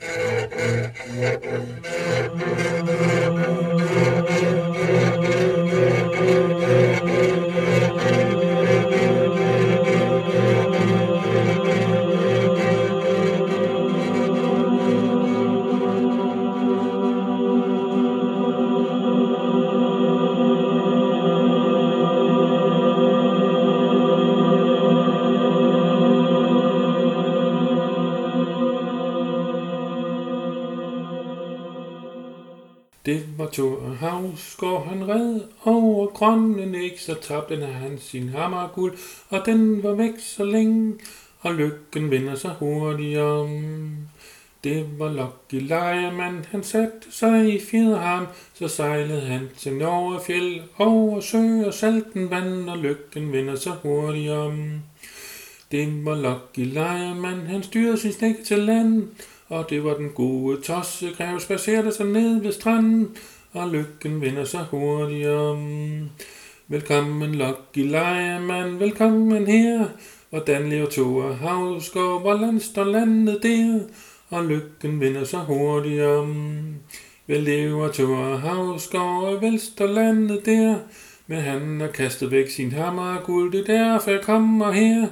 Thank you. Det var Thor Havsgaard, han red over grønnen ikke, så tabte han sin hammerguld, og den var væk så længe, og lykken vender sig hurtigt om. Det var Lucky Lejermand, han satte sig i fjederham, så sejlede han til Norge fjeld, over sø og salten vand, og lykken vender sig hurtigt om. Det var Lucky Lejermand, han styrede sin stik til land, og det var den gode tosse, grev spacerede sig ned ved stranden, og lykken vender sig hurtigere. Velkommen, Lucky Lejermand, velkommen her. Hvordan lever Thor Havsgaard, hvor land står landet der? Og lykken vender sig hurtigere. Vel lever Thor Havsgaard, og vel står landet der? Men han har kastet væk sin hammer og guld, det derfor jeg kommer her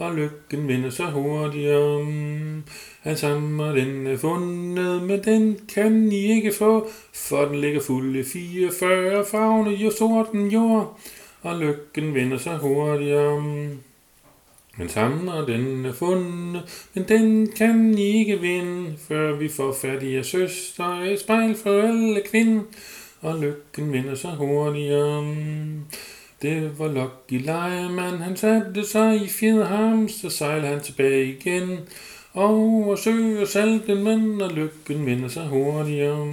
og lykken vinder så hurtigt om. Hans hammer den er fundet, men den kan I ikke få, for den ligger fuld i 44 fagne jo sorten jord, og lykken vinder så hurtigt om. Hans samler den er fundet, men den kan I ikke vinde, før vi får fat i søster, et spejl for alle kvinder, og lykken vinder så hurtigt om. Det var Lucky Lejermand, han satte sig i fjederham, så sejlede han tilbage igen. Over sø og salten mand, og lykken vender sig hurtigt om.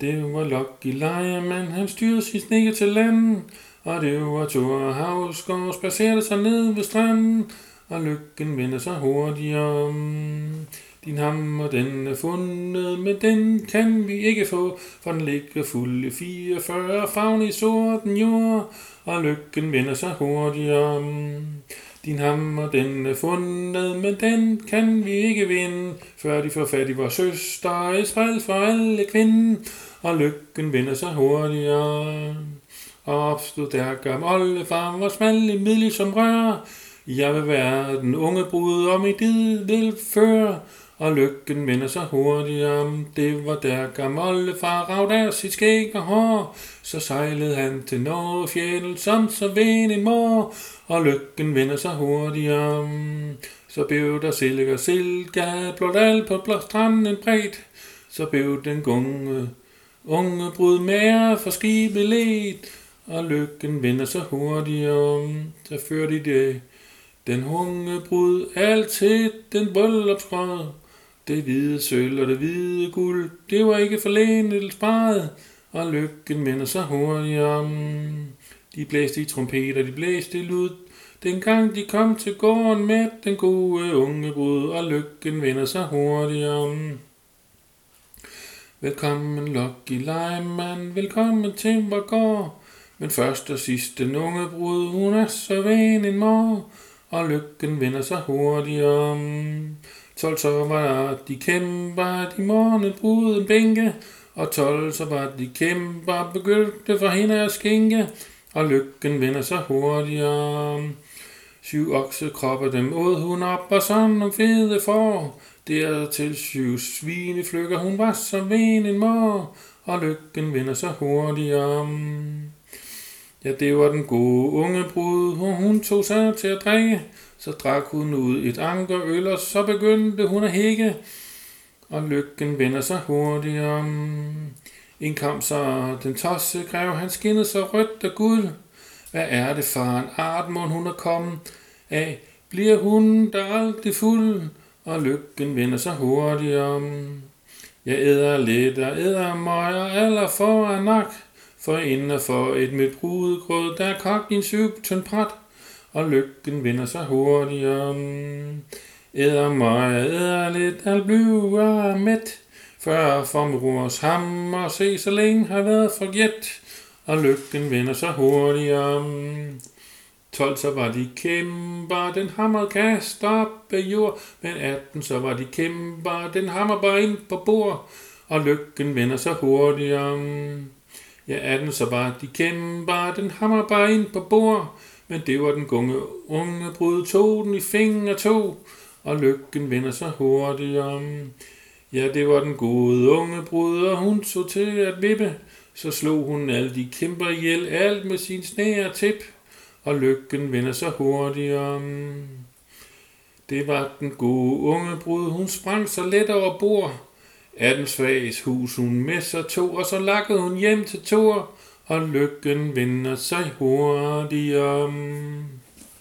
Det var Lucky Lejermand, han styrede sin snekke til land. Og det var Thor Havsgaard, spacerede sig ned ved stranden, og lykken vender sig hurtigt om. Din hammer, den er fundet, men den kan vi ikke få, for den ligger fuld i 44 favn i sorten jord, og lykken vender sig hurtigere. Din hammer, den er fundet, men den kan vi ikke vinde, før de får fat i vores søster, et spejl for alle kvinder, og lykken vender sig hurtigere. Og opstod der gamle far, var smal i middel som rør, jeg vil være den unge brud om i dit vil føre, og lykken vender sig hurtigt om. Det var der gamle far rav der sit skæg og hår, så sejlede han til Norge fjæl, som så ven en mor, og lykken vender sig hurtigt om. Så blev der silke og silke, blot alt på blå stranden bredt, så blev den gunge, unge brud mere for skibet let, og lykken vender sig hurtigt om. Så førte de det, den hunge brud altid den bryllupsgrød, det hvide sølv og det hvide guld, det var ikke forlænet eller sparet, og lykken vender sig hurtigt om. De blæste i trompeter, de blæste i lud, dengang de kom til gården med den gode unge brud, og lykken vender sig hurtigt om. Velkommen, Lucky Leimand, velkommen til hvor går. Men først og sidst den unge brud, hun er så ven en mor, og lykken vender sig hurtigt om. 12 så var de kæmper, de morgen brud en bænke, og 12 så var de kæmper, begyndte for hende at skænke, og lykken vender sig hurtigere. Syv oksekropper dem åd hun op, og sådan nogle fede får. Dertil syv svineflykker, hun var så ven en mor, og lykken vender sig hurtigere. Ja, det var den gode unge brud, hvor hun tog sig til at drikke. Så drak hun ud et anker øl, og så begyndte hun at hække. Og lykken vender sig hurtigt om. En kamp så den tosse grev, han skinnede så rødt og guld. Hvad er det for en art, må hun er kommet af? Bliver hun der aldrig fuld? Og lykken vender sig hurtigt om. Jeg æder lidt og æder mig og aller for er nok. For inden for et mit brudegrød, der kogt din syv tynd prat og lykken vender sig hurtigere. Æder mig, æder lidt, al bliver mæt, før for mors hammer, se så længe har været forget, og lykken vender sig hurtigere. 12 så var de kæmper, den hammer kast op af jord, men 18 så var de kæmper, den hammer bare ind på bord, og lykken vender sig hurtigere. Ja, Ja, 18 så var de kæmper, den hammer bare ind på bord, men det var den gunge unge brud, tog den i finger to, og lykken vender sig hurtigt om. Ja, det var den gode unge brud, og hun så til at vippe, så slog hun alle de kæmper ihjel, alt med sin snære tip, og lykken vender sig hurtigt om. Det var den gode unge brud, hun sprang så let over bord. Adelsfags hus hun med sig tog, og så lakkede hun hjem til Thor, og lykken vinder sig hurtigt om.